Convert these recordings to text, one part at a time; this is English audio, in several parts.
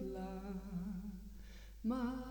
la mamada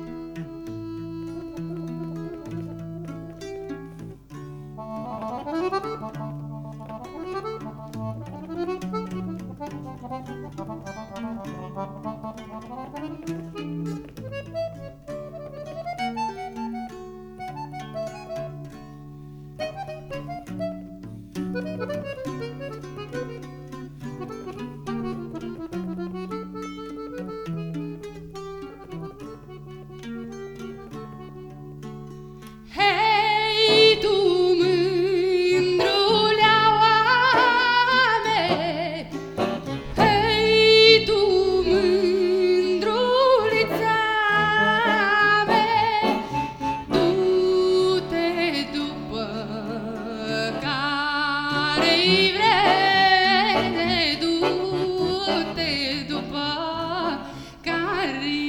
Vreme, Du-te după care-i